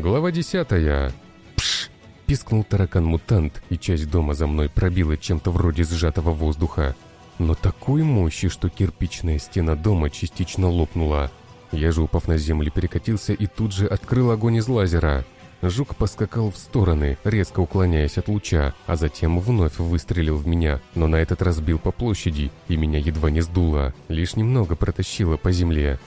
Глава десятая. Пш! Пискнул таракан-мутант, и часть дома за мной пробила чем-то вроде сжатого воздуха. Но такой мощи, что кирпичная стена дома частично лопнула. Я же, упав на землю, перекатился и тут же открыл огонь из лазера. Жук поскакал в стороны, резко уклоняясь от луча, а затем вновь выстрелил в меня, но на этот раз бил по площади, и меня едва не сдуло, лишь немного протащило по земле.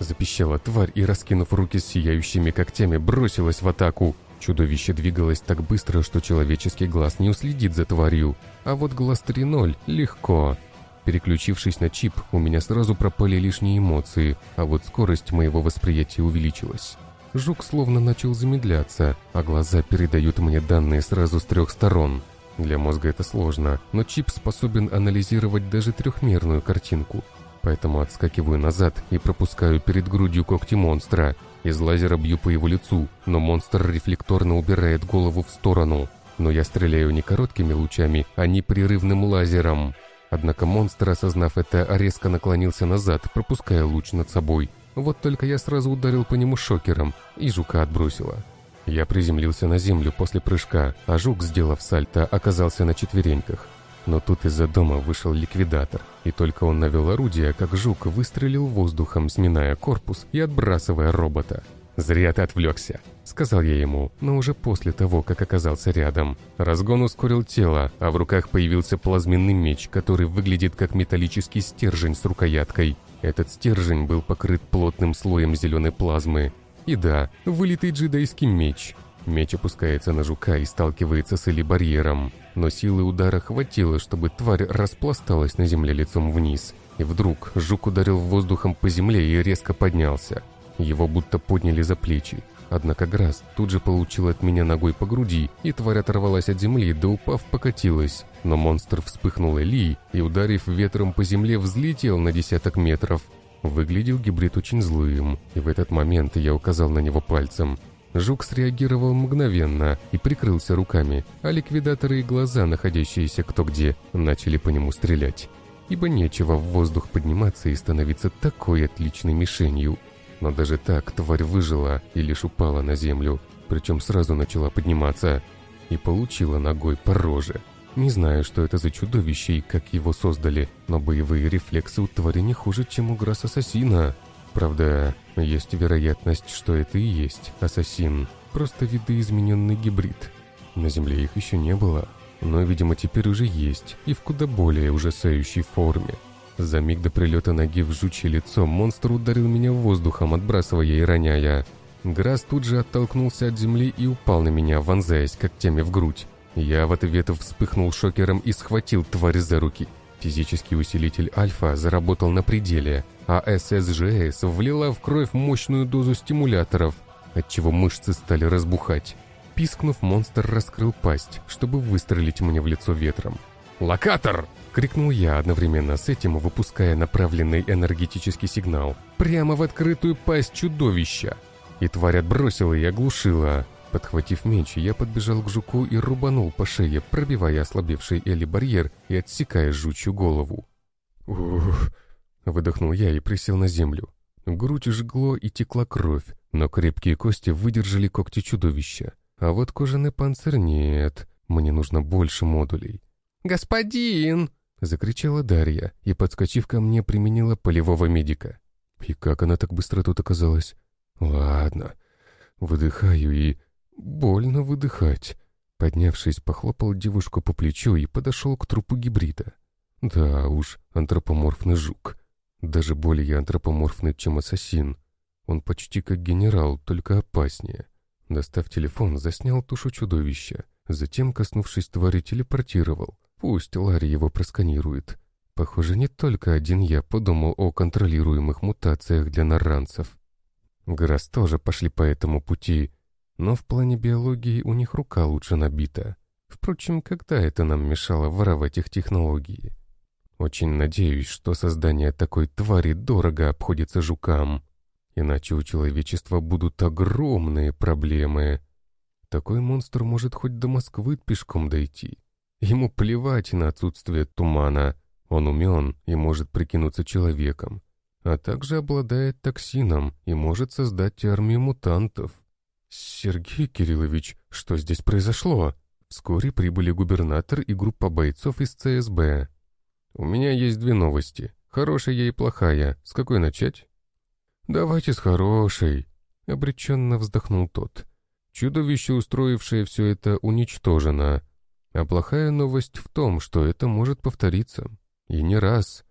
Запищала тварь и, раскинув руки с сияющими когтями, бросилась в атаку. Чудовище двигалось так быстро, что человеческий глаз не уследит за тварью, а вот глаз 3.0 легко. Переключившись на чип, у меня сразу пропали лишние эмоции, а вот скорость моего восприятия увеличилась. Жук словно начал замедляться, а глаза передают мне данные сразу с трех сторон. Для мозга это сложно, но чип способен анализировать даже трехмерную картинку. Поэтому отскакиваю назад и пропускаю перед грудью когти монстра. Из лазера бью по его лицу, но монстр рефлекторно убирает голову в сторону. Но я стреляю не короткими лучами, а непрерывным лазером. Однако монстр, осознав это, резко наклонился назад, пропуская луч над собой. Вот только я сразу ударил по нему шокером, и жука отбросило. Я приземлился на землю после прыжка, а жук, сделав сальто, оказался на четвереньках. Но тут из-за дома вышел ликвидатор, и только он навел орудие, как жук выстрелил воздухом, сминая корпус и отбрасывая робота. «Зря ты отвлекся», — сказал я ему, но уже после того, как оказался рядом. Разгон ускорил тело, а в руках появился плазменный меч, который выглядит как металлический стержень с рукояткой. Этот стержень был покрыт плотным слоем зеленой плазмы. И да, вылитый джедайский меч. Меч опускается на жука и сталкивается с Эли-барьером. Но силы удара хватило, чтобы тварь распласталась на земле лицом вниз. И вдруг жук ударил воздухом по земле и резко поднялся. Его будто подняли за плечи. Однако Грас тут же получил от меня ногой по груди, и тварь оторвалась от земли, да упав покатилась. Но монстр вспыхнул Эли и, ударив ветром по земле, взлетел на десяток метров. Выглядел гибрид очень злым, и в этот момент я указал на него пальцем. Жук среагировал мгновенно и прикрылся руками, а ликвидаторы и глаза, находящиеся кто где, начали по нему стрелять. Ибо нечего в воздух подниматься и становиться такой отличной мишенью. Но даже так тварь выжила и лишь упала на землю, причем сразу начала подниматься и получила ногой по роже. Не знаю, что это за чудовище и как его создали, но боевые рефлексы у твари не хуже, чем у Грасс-ассасина. Правда, есть вероятность, что это и есть ассасин, просто видоизмененный гибрид. На Земле их еще не было, но, видимо, теперь уже есть, и в куда более ужасающей форме. За миг до прилета ноги в жучье лицо монстр ударил меня воздухом, отбрасывая и роняя. Грас тут же оттолкнулся от земли и упал на меня, вонзаясь когтями в грудь. Я в ответ вспыхнул шокером и схватил тварь за руки. Физический усилитель Альфа заработал на пределе, а ССЖС влила в кровь мощную дозу стимуляторов, отчего мышцы стали разбухать. Пискнув, монстр раскрыл пасть, чтобы выстрелить мне в лицо ветром. «Локатор!» — крикнул я одновременно с этим, выпуская направленный энергетический сигнал. Прямо в открытую пасть чудовища. И тварь отбросила и оглушила. Подхватив меч, я подбежал к жуку и рубанул по шее, пробивая ослабевший Эли барьер и отсекая жучью голову. «Ух!» — выдохнул я и присел на землю. Грудь жгло и текла кровь, но крепкие кости выдержали когти чудовища. А вот кожаный панцирь нет, мне нужно больше модулей. «Господин!» — закричала Дарья и, подскочив ко мне, применила полевого медика. И как она так быстро тут оказалась? Ладно, выдыхаю и... Больно выдыхать. Поднявшись, похлопал девушку по плечу и подошел к трупу гибрида. Да уж, антропоморфный жук. Даже более антропоморфный, чем ассасин. Он почти как генерал, только опаснее. Достав телефон, заснял тушу чудовища. Затем, коснувшись твари, телепортировал. Пусть Ларри его просканирует. Похоже, не только один я подумал о контролируемых мутациях для наранцев. Грас тоже пошли по этому пути, но в плане биологии у них рука лучше набита. Впрочем, когда это нам мешало воровать их технологии? Очень надеюсь, что создание такой твари дорого обходится жукам. Иначе у человечества будут огромные проблемы. Такой монстр может хоть до Москвы пешком дойти. Ему плевать на отсутствие тумана. Он умен и может прикинуться человеком. А также обладает токсином и может создать армию мутантов. «Сергей Кириллович, что здесь произошло?» Вскоре прибыли губернатор и группа бойцов из ЦСБ. «У меня есть две новости. Хорошая и плохая. С какой начать?» «Давайте с хорошей», — обреченно вздохнул тот. «Чудовище, устроившее все это, уничтожено. А плохая новость в том, что это может повториться. И не раз.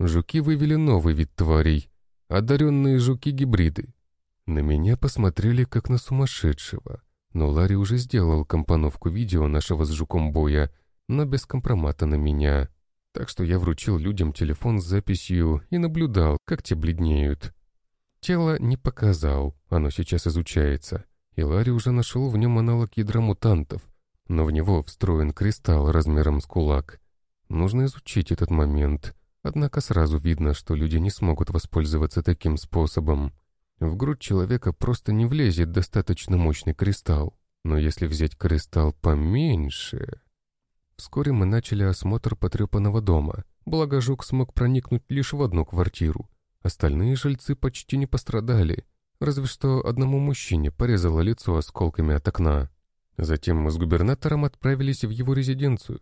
Жуки вывели новый вид тварей. Одаренные жуки-гибриды. На меня посмотрели как на сумасшедшего. Но Ларри уже сделал компоновку видео нашего с жуком боя, но без компромата на меня. Так что я вручил людям телефон с записью и наблюдал, как те бледнеют. Тело не показал, оно сейчас изучается. И Ларри уже нашел в нем аналог ядра мутантов, но в него встроен кристалл размером с кулак. Нужно изучить этот момент. Однако сразу видно, что люди не смогут воспользоваться таким способом. В грудь человека просто не влезет достаточно мощный кристалл. Но если взять кристалл поменьше... Вскоре мы начали осмотр потрепанного дома, благо Жук смог проникнуть лишь в одну квартиру. Остальные жильцы почти не пострадали, разве что одному мужчине порезало лицо осколками от окна. Затем мы с губернатором отправились в его резиденцию.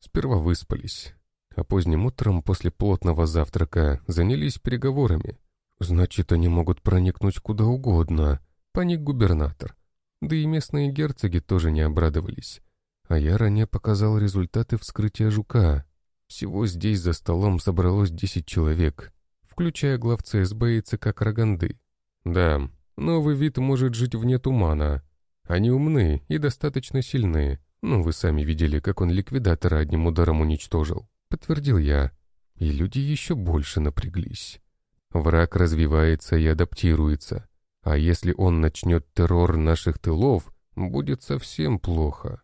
Сперва выспались, а поздним утром после плотного завтрака занялись переговорами. Значит, они могут проникнуть куда угодно. Паник губернатор. Да и местные герцоги тоже не обрадовались. А я ранее показал результаты вскрытия жука. Всего здесь за столом собралось 10 человек, включая глав ЦСБ и ЦК Караганды. Да, новый вид может жить вне тумана. Они умны и достаточно сильны. Ну, вы сами видели, как он ликвидатора одним ударом уничтожил. Подтвердил я. И люди еще больше напряглись. Враг развивается и адаптируется. А если он начнет террор наших тылов, будет совсем плохо.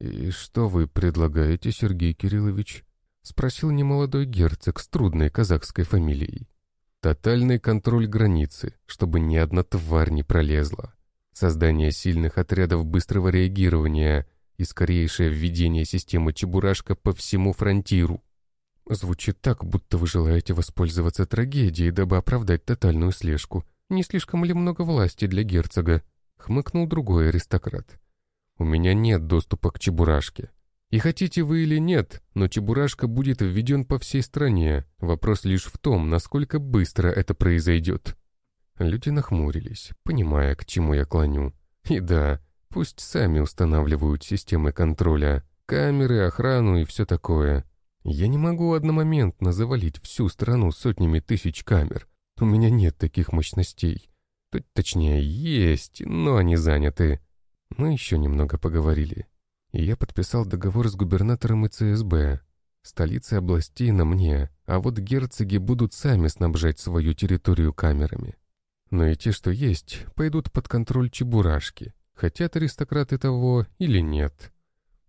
«И что вы предлагаете, Сергей Кириллович?» — спросил немолодой герцог с трудной казахской фамилией. «Тотальный контроль границы, чтобы ни одна тварь не пролезла. Создание сильных отрядов быстрого реагирования и скорейшее введение системы Чебурашка по всему фронтиру. Звучит так, будто вы желаете воспользоваться трагедией, дабы оправдать тотальную слежку. Не слишком ли много власти для герцога? Хмыкнул другой аристократ. У меня нет доступа к Чебурашке. И хотите вы или нет, но Чебурашка будет введен по всей стране. Вопрос лишь в том, насколько быстро это произойдет. Люди нахмурились, понимая, к чему я клоню. И да, пусть сами устанавливают системы контроля, камеры, охрану и все такое. Я не могу одномоментно завалить всю страну сотнями тысяч камер. У меня нет таких мощностей. Точнее, есть, но они заняты. Мы еще немного поговорили. И я подписал договор с губернатором и ЦСБ. Столицы областей на мне, а вот герцоги будут сами снабжать свою территорию камерами. Но и те, что есть, пойдут под контроль Чебурашки. Хотят аристократы того или нет.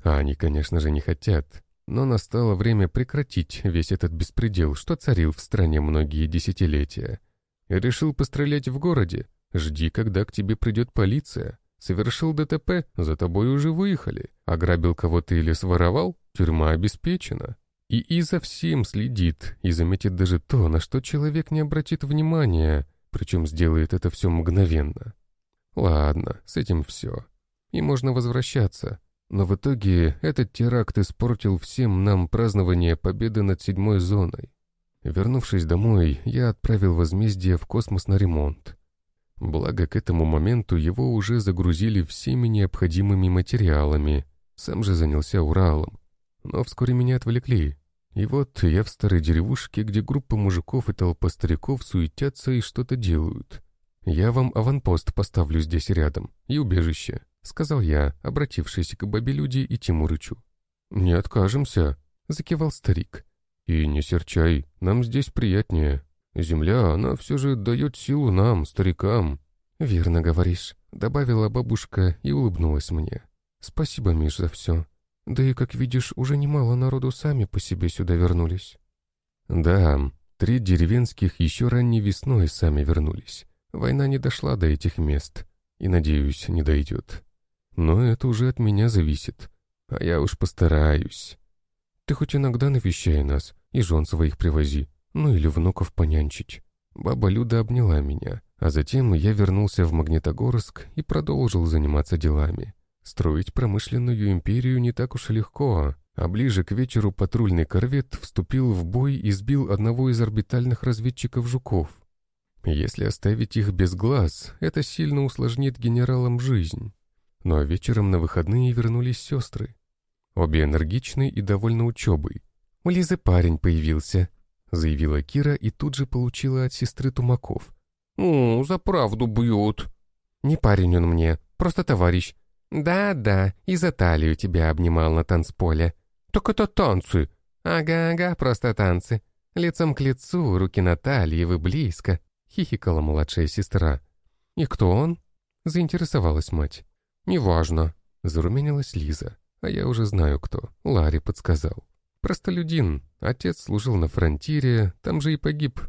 А они, конечно же, не хотят. Но настало время прекратить весь этот беспредел, что царил в стране многие десятилетия. Решил пострелять в городе? Жди, когда к тебе придет полиция. Совершил ДТП? За тобой уже выехали. Ограбил кого-то или своровал? Тюрьма обеспечена. И и за всем следит, и заметит даже то, на что человек не обратит внимания, причем сделает это все мгновенно. Ладно, с этим все. И можно возвращаться. Но в итоге этот теракт испортил всем нам празднование победы над седьмой зоной. Вернувшись домой, я отправил возмездие в космос на ремонт. Благо, к этому моменту его уже загрузили всеми необходимыми материалами. Сам же занялся Уралом. Но вскоре меня отвлекли. И вот я в старой деревушке, где группа мужиков и толпа стариков суетятся и что-то делают. Я вам аванпост поставлю здесь рядом и убежище. — сказал я, обратившись к Бабелюде и Тимурычу. «Не откажемся», — закивал старик. «И не серчай, нам здесь приятнее. Земля, она все же дает силу нам, старикам». «Верно говоришь», — добавила бабушка и улыбнулась мне. «Спасибо, Миш, за все. Да и, как видишь, уже немало народу сами по себе сюда вернулись». «Да, три деревенских еще ранней весной сами вернулись. Война не дошла до этих мест, и, надеюсь, не дойдет. Но это уже от меня зависит. А я уж постараюсь. Ты хоть иногда навещай нас и жен своих привози, ну или внуков понянчить. Баба Люда обняла меня, А затем я вернулся в Магнитогорск и продолжил заниматься делами. Строить промышленную империю не так уж и легко, а ближе к вечеру патрульный корвет вступил в бой и сбил одного из орбитальных разведчиков «Жуков». Если оставить их без глаз, это сильно усложнит генералам жизнь. Ну а вечером на выходные вернулись сестры. Обе энергичны и довольны учебой. «У Лизы парень появился», — заявила Кира и тут же получила от сестры Тумаков. «О, за правду бьют». «Не парень он мне, просто товарищ. Да-да, и за талию тебя обнимал на танцполе». «Так это танцы». «Ага-ага, просто танцы. Лицом к лицу, руки на талии, вы близко», — хихикала младшая сестра. «И кто он?» — заинтересовалась мать. «Неважно», — зарумянилась Лиза. «А я уже знаю, кто. Ларри подсказал. Простолюдин. Отец служил на фронтире, там же и погиб.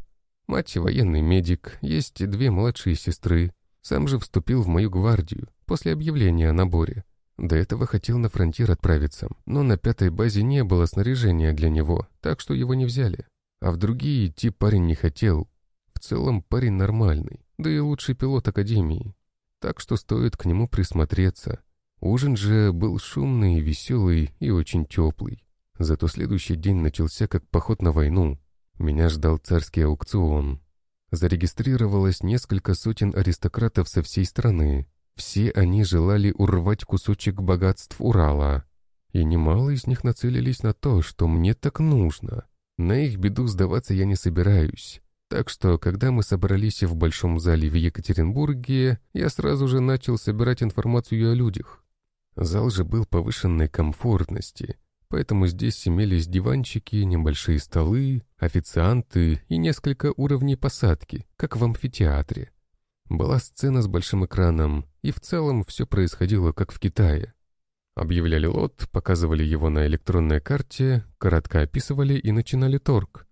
Мать — военный медик, есть две младшие сестры. Сам же вступил в мою гвардию после объявления о наборе. До этого хотел на фронтир отправиться, но на пятой базе не было снаряжения для него, так что его не взяли. А в другие идти парень не хотел. В целом парень нормальный, да и лучший пилот Академии. Так что стоит к нему присмотреться. Ужин же был шумный, веселый и очень теплый. Зато следующий день начался как поход на войну. Меня ждал царский аукцион. Зарегистрировалось несколько сотен аристократов со всей страны. Все они желали урвать кусочек богатств Урала. И немало из них нацелились на то, что мне так нужно. На их беду сдаваться я не собираюсь. Так что, когда мы собрались в большом зале в Екатеринбурге, я сразу же начал собирать информацию о людях. Зал же был повышенной комфортности, поэтому здесь имелись диванчики, небольшие столы, официанты и несколько уровней посадки, как в амфитеатре. Была сцена с большим экраном, и в целом все происходило как в Китае. Объявляли лот, показывали его на электронной карте, коротко описывали и начинали торг.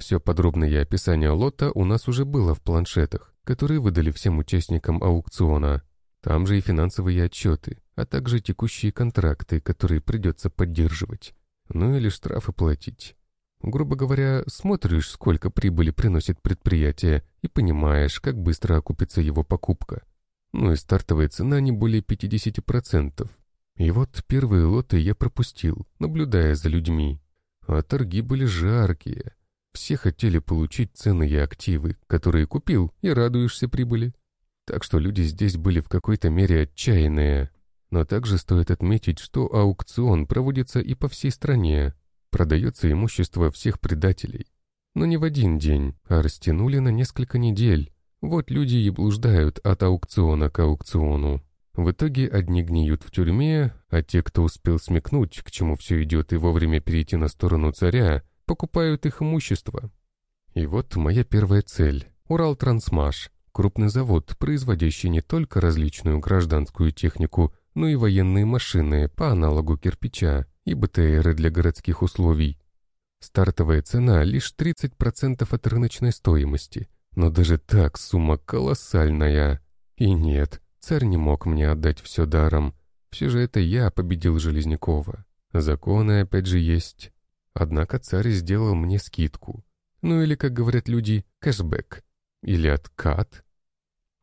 Все подробное описание лота у нас уже было в планшетах, которые выдали всем участникам аукциона. Там же и финансовые отчеты, а также текущие контракты, которые придется поддерживать. Ну или штрафы платить. Грубо говоря, смотришь, сколько прибыли приносит предприятие, и понимаешь, как быстро окупится его покупка. Ну и стартовая цена не более 50%. И вот первые лоты я пропустил, наблюдая за людьми. А торги были жаркие. Все хотели получить ценные активы, которые купил, и радуешься прибыли. Так что люди здесь были в какой-то мере отчаянные. Но также стоит отметить, что аукцион проводится и по всей стране. Продается имущество всех предателей. Но не в один день, а растянули на несколько недель. Вот люди и блуждают от аукциона к аукциону. В итоге одни гниют в тюрьме, а те, кто успел смекнуть, к чему все идет и вовремя перейти на сторону царя, покупают их имущество. И вот моя первая цель – Урал-Трансмаш, Крупный завод, производящий не только различную гражданскую технику, но и военные машины по аналогу кирпича и БТРы для городских условий. Стартовая цена лишь 30% от рыночной стоимости, но даже так сумма колоссальная. И нет, царь не мог мне отдать все даром. Все же это я победил Железнякова. Законы опять же есть. Однако царь сделал мне скидку. Ну или, как говорят люди, кэшбэк. Или откат?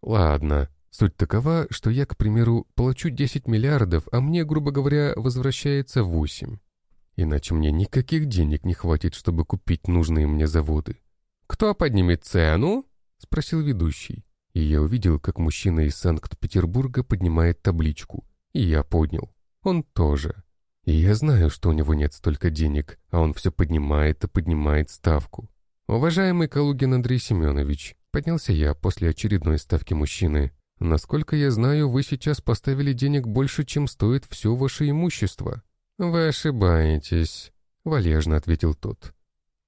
Ладно, суть такова, что я, к примеру, плачу 10 миллиардов, а мне, грубо говоря, возвращается 8. Иначе мне никаких денег не хватит, чтобы купить нужные мне заводы. «Кто поднимет цену?» — спросил ведущий. И я увидел, как мужчина из Санкт-Петербурга поднимает табличку. И я поднял. Он тоже. Я знаю, что у него нет столько денег, а он все поднимает и поднимает ставку. «Уважаемый Калугин Андрей Семенович», поднялся я после очередной ставки мужчины, «насколько я знаю, вы сейчас поставили денег больше, чем стоит все ваше имущество». «Вы ошибаетесь», — валежно ответил тот.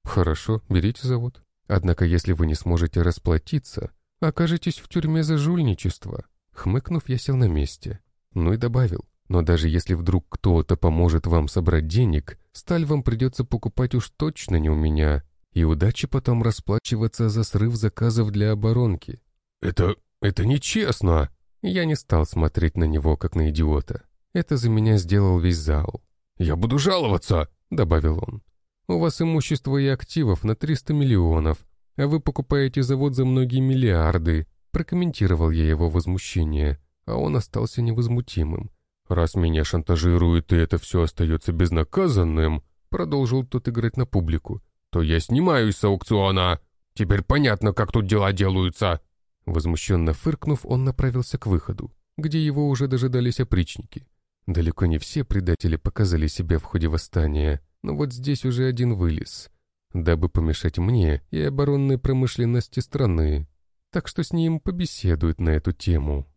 «Хорошо, берите завод. Однако, если вы не сможете расплатиться, окажетесь в тюрьме за жульничество». Хмыкнув, я сел на месте. Ну и добавил. «Но даже если вдруг кто-то поможет вам собрать денег, сталь вам придется покупать уж точно не у меня, и удачи потом расплачиваться за срыв заказов для оборонки. «Это... это нечестно!» Я не стал смотреть на него, как на идиота. Это за меня сделал весь зал. «Я буду жаловаться!» — добавил он. «У вас имущество и активов на 300 миллионов, а вы покупаете завод за многие миллиарды. Прокомментировал я его возмущение, а он остался невозмутимым. «Раз меня шантажируют, и это все остается безнаказанным», продолжил тот играть на публику, «то я снимаюсь с аукциона. Теперь понятно, как тут дела делаются». Возмущенно фыркнув, он направился к выходу, где его уже дожидались опричники. Далеко не все предатели показали себя в ходе восстания, но вот здесь уже один вылез, дабы помешать мне и оборонной промышленности страны. Так что с ним побеседуют на эту тему.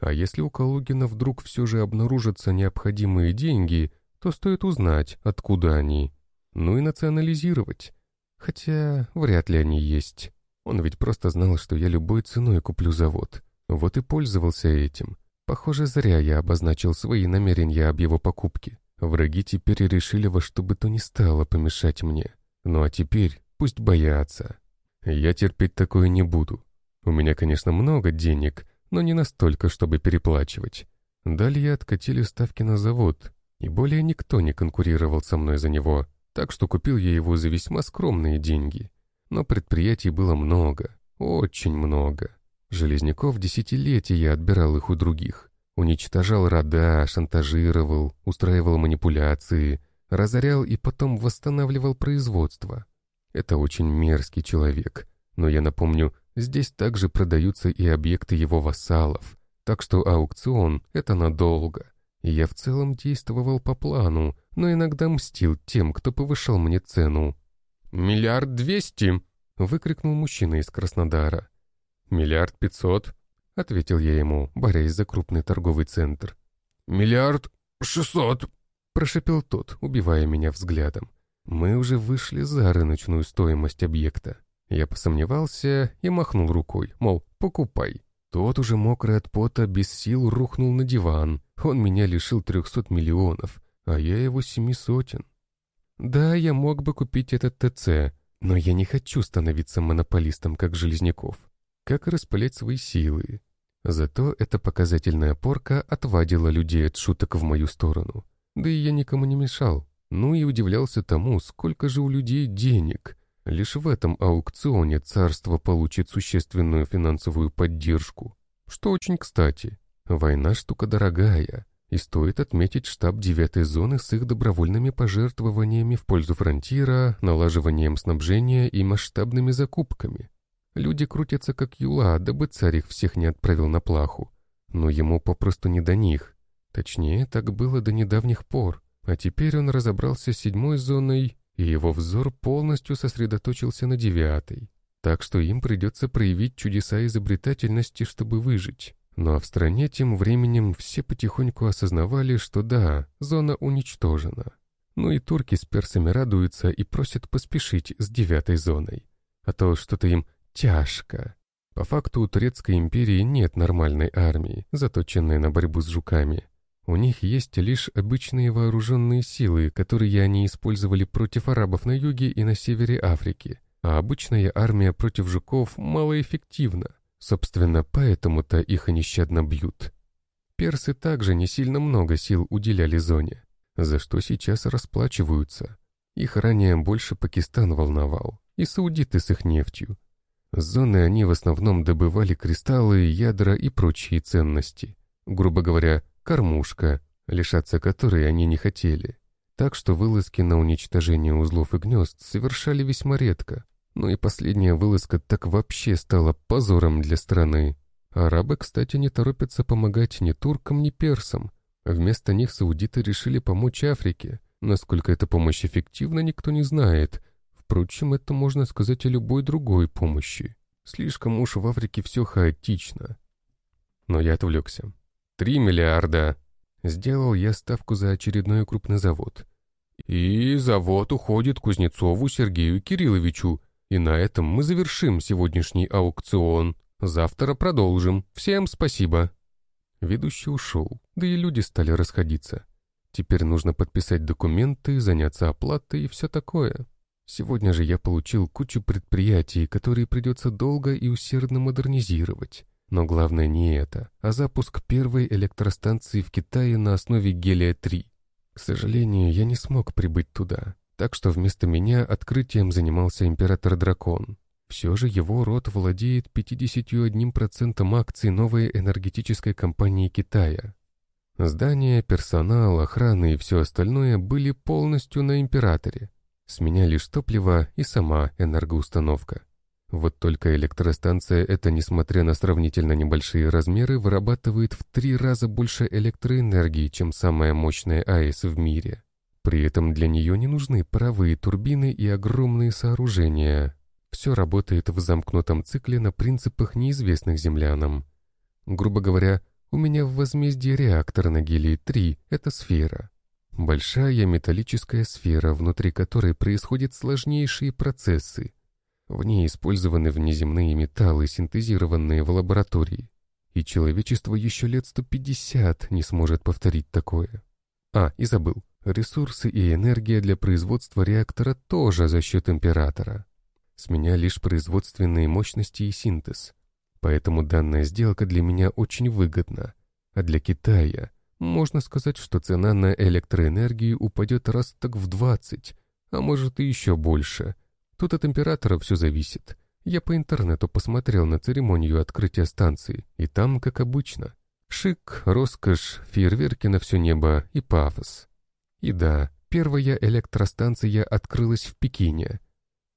А если у Калугина вдруг все же обнаружатся необходимые деньги, то стоит узнать, откуда они. Ну и национализировать. Хотя вряд ли они есть. Он ведь просто знал, что я любой ценой куплю завод. Вот и пользовался этим. Похоже, зря я обозначил свои намерения об его покупке. Враги теперь решили во что бы то ни стало помешать мне. Ну а теперь пусть боятся. Я терпеть такое не буду. У меня, конечно, много денег, но не настолько, чтобы переплачивать. Далее откатили ставки на завод, и более никто не конкурировал со мной за него, так что купил я его за весьма скромные деньги. Но предприятий было много, очень много. Железняков десятилетия отбирал их у других. Уничтожал рода, шантажировал, устраивал манипуляции, разорял и потом восстанавливал производство. Это очень мерзкий человек, но я напомню, здесь также продаются и объекты его вассалов, так что аукцион — это надолго. Я в целом действовал по плану, но иногда мстил тем, кто повышал мне цену. «Миллиард двести!» — выкрикнул мужчина из Краснодара. «Миллиард пятьсот!» — ответил я ему, борясь за крупный торговый центр. «Миллиард шестьсот!» — прошепел тот, убивая меня взглядом. Мы уже вышли за рыночную стоимость объекта. Я посомневался и махнул рукой, мол, покупай. Тот уже мокрый от пота, без сил рухнул на диван. Он меня лишил трехсот миллионов, а я его семи сотен. Да, я мог бы купить этот ТЦ, но я не хочу становиться монополистом, как Железняков. Как распылять свои силы, Зато эта показательная порка отвадила людей от шуток в мою сторону. Да и я никому не мешал. Ну и удивлялся тому, сколько же у людей денег. Лишь в этом аукционе царство получит существенную финансовую поддержку. Что очень кстати. Война штука дорогая. И стоит отметить штаб девятой зоны с их добровольными пожертвованиями в пользу фронтира, налаживанием снабжения и масштабными закупками. Люди крутятся как юла, дабы царь их всех не отправил на плаху. Но ему попросту не до них. Точнее, так было до недавних пор. А теперь он разобрался с седьмой зоной, и его взор полностью сосредоточился на девятой. Так что им придется проявить чудеса изобретательности, чтобы выжить. Ну а в стране тем временем все потихоньку осознавали, что да, зона уничтожена. Ну и турки с персами радуются и просят поспешить с девятой зоной. А то что-то им Тяжко. По факту у Турецкой империи нет нормальной армии, заточенной на борьбу с жуками. У них есть лишь обычные вооруженные силы, которые они использовали против арабов на юге и на севере Африки. А обычная армия против жуков малоэффективна. Собственно, поэтому-то их нещадно бьют. Персы также не сильно много сил уделяли зоне, за что сейчас расплачиваются. Их ранее больше Пакистан волновал, и саудиты с их нефтью, зоны они в основном добывали кристаллы, ядра и прочие ценности. Грубо говоря, кормушка, лишаться которой они не хотели. Так что вылазки на уничтожение узлов и гнезд совершали весьма редко. Ну и последняя вылазка так вообще стала позором для страны. Арабы, кстати, не торопятся помогать ни туркам, ни персам. Вместо них саудиты решили помочь Африке. Насколько эта помощь эффективна, никто не знает, Впрочем, это можно сказать о любой другой помощи. Слишком уж в Африке все хаотично. Но я отвлекся. Три миллиарда. Сделал я ставку за очередной крупный завод. И завод уходит Кузнецову Сергею Кирилловичу. И на этом мы завершим сегодняшний аукцион. Завтра продолжим. Всем спасибо. Ведущий ушел, да и люди стали расходиться. Теперь нужно подписать документы, заняться оплатой и все такое. Сегодня же я получил кучу предприятий, которые придется долго и усердно модернизировать. Но главное не это, а запуск первой электростанции в Китае на основе гелия-3. К сожалению, я не смог прибыть туда, так что вместо меня открытием занимался император-дракон. Все же его род владеет 51% акций новой энергетической компании Китая. Здания, персонал, охрана и все остальное были полностью на императоре. С меня лишь топливо и сама энергоустановка. Вот только электростанция эта, несмотря на сравнительно небольшие размеры, вырабатывает в три раза больше электроэнергии, чем самая мощная АЭС в мире. При этом для нее не нужны паровые турбины и огромные сооружения. Все работает в замкнутом цикле на принципах, неизвестных землянам. Грубо говоря, у меня в возмездии реактор на гелии-3 — это сфера. Большая металлическая сфера, внутри которой происходят сложнейшие процессы, в ней использованы внеземные металлы, синтезированные в лаборатории. И человечество еще лет 150 не сможет повторить такое. А, и забыл. Ресурсы и энергия для производства реактора тоже за счет императора. С меня лишь производственные мощности и синтез. Поэтому данная сделка для меня очень выгодна. А для Китая можно сказать, что цена на электроэнергию упадет раз так в 20, а может и еще больше – Тут от императора все зависит. Я по интернету посмотрел на церемонию открытия станции, и там, как обычно, шик, роскошь, фейерверки на все небо и пафос. И да, первая электростанция открылась в Пекине.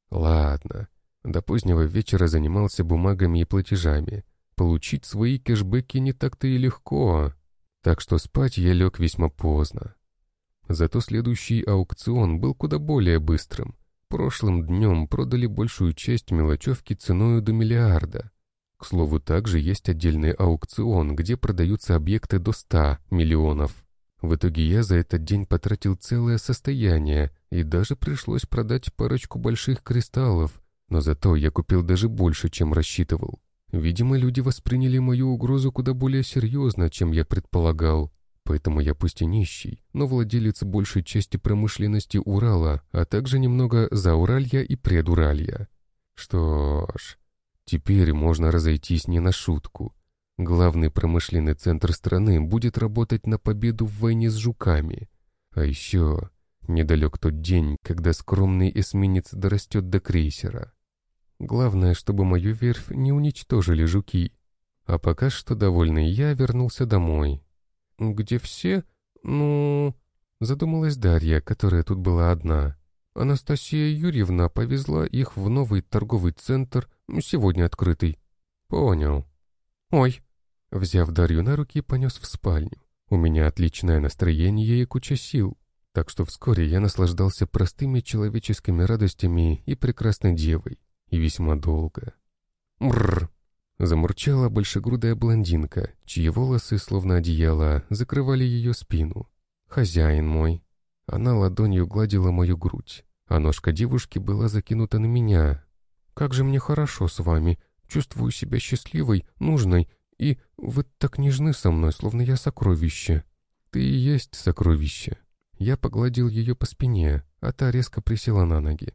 Ладно, до позднего вечера занимался бумагами и платежами. Получить свои кэшбэки не так-то и легко, так что спать я лег весьма поздно. Зато следующий аукцион был куда более быстрым. Прошлым днем продали большую часть мелочевки ценою до миллиарда. К слову, также есть отдельный аукцион, где продаются объекты до 100 миллионов. В итоге я за этот день потратил целое состояние, и даже пришлось продать парочку больших кристаллов, но зато я купил даже больше, чем рассчитывал. Видимо, люди восприняли мою угрозу куда более серьезно, чем я предполагал. Поэтому я пусть и нищий, но владелец большей части промышленности Урала, а также немного Зауралья и Предуралья. Что ж, теперь можно разойтись не на шутку. Главный промышленный центр страны будет работать на победу в войне с жуками. А еще недалек тот день, когда скромный эсминец дорастет до крейсера. Главное, чтобы мою верфь не уничтожили жуки. А пока что довольный я вернулся домой, «Где все? Ну...» Задумалась Дарья, которая тут была одна. Анастасия Юрьевна повезла их в новый торговый центр, сегодня открытый. «Понял». «Ой». Взяв Дарью на руки, понес в спальню. У меня отличное настроение и куча сил, так что вскоре я наслаждался простыми человеческими радостями и прекрасной девой, и весьма долго. Мррр. Замурчала большегрудая блондинка, чьи волосы, словно одеяло, закрывали ее спину. «Хозяин мой». Она ладонью гладила мою грудь, а ножка девушки была закинута на меня. «Как же мне хорошо с вами. Чувствую себя счастливой, нужной, и вы так нежны со мной, словно я сокровище». «Ты и есть сокровище». Я погладил ее по спине, а та резко присела на ноги.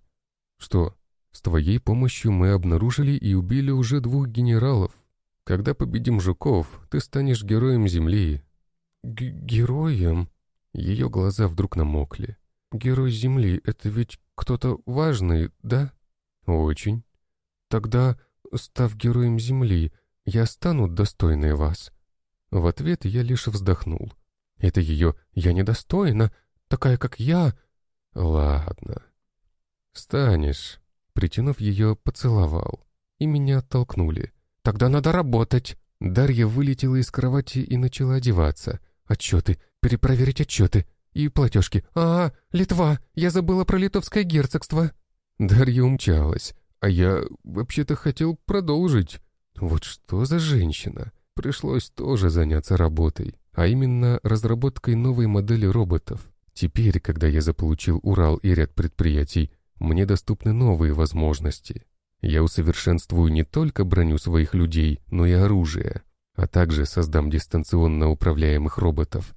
«Что, с твоей помощью мы обнаружили и убили уже двух генералов. Когда победим жуков, ты станешь героем Земли». Г «Героем?» Ее глаза вдруг намокли. «Герой Земли — это ведь кто-то важный, да?» «Очень». «Тогда, став героем Земли, я стану достойной вас». В ответ я лишь вздохнул. «Это ее «я недостойна», такая, как я». «Ладно». «Станешь». Притянув ее, поцеловал. И меня оттолкнули. «Тогда надо работать!» Дарья вылетела из кровати и начала одеваться. «Отчеты! Перепроверить отчеты! И платежки! А, Литва! Я забыла про литовское герцогство!» Дарья умчалась, а я вообще-то хотел продолжить. Вот что за женщина! Пришлось тоже заняться работой, а именно разработкой новой модели роботов. Теперь, когда я заполучил Урал и ряд предприятий, мне доступны новые возможности. Я усовершенствую не только броню своих людей, но и оружие, а также создам дистанционно управляемых роботов.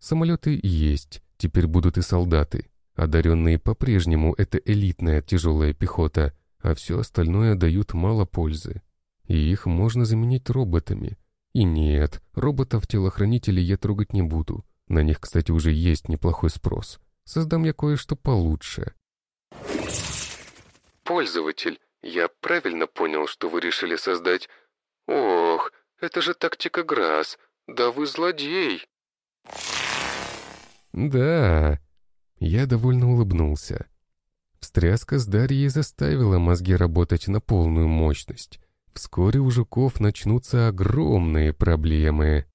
Самолеты есть, теперь будут и солдаты. Одаренные по-прежнему — это элитная тяжелая пехота, а все остальное дают мало пользы. И их можно заменить роботами. И нет, роботов-телохранителей я трогать не буду. На них, кстати, уже есть неплохой спрос. Создам я кое-что получше. Пользователь, Я правильно понял, что вы решили создать... Ох, это же тактика Грасс. Да вы злодей!» «Да...» Я довольно улыбнулся. Встряска с Дарьей заставила мозги работать на полную мощность. Вскоре у жуков начнутся огромные проблемы.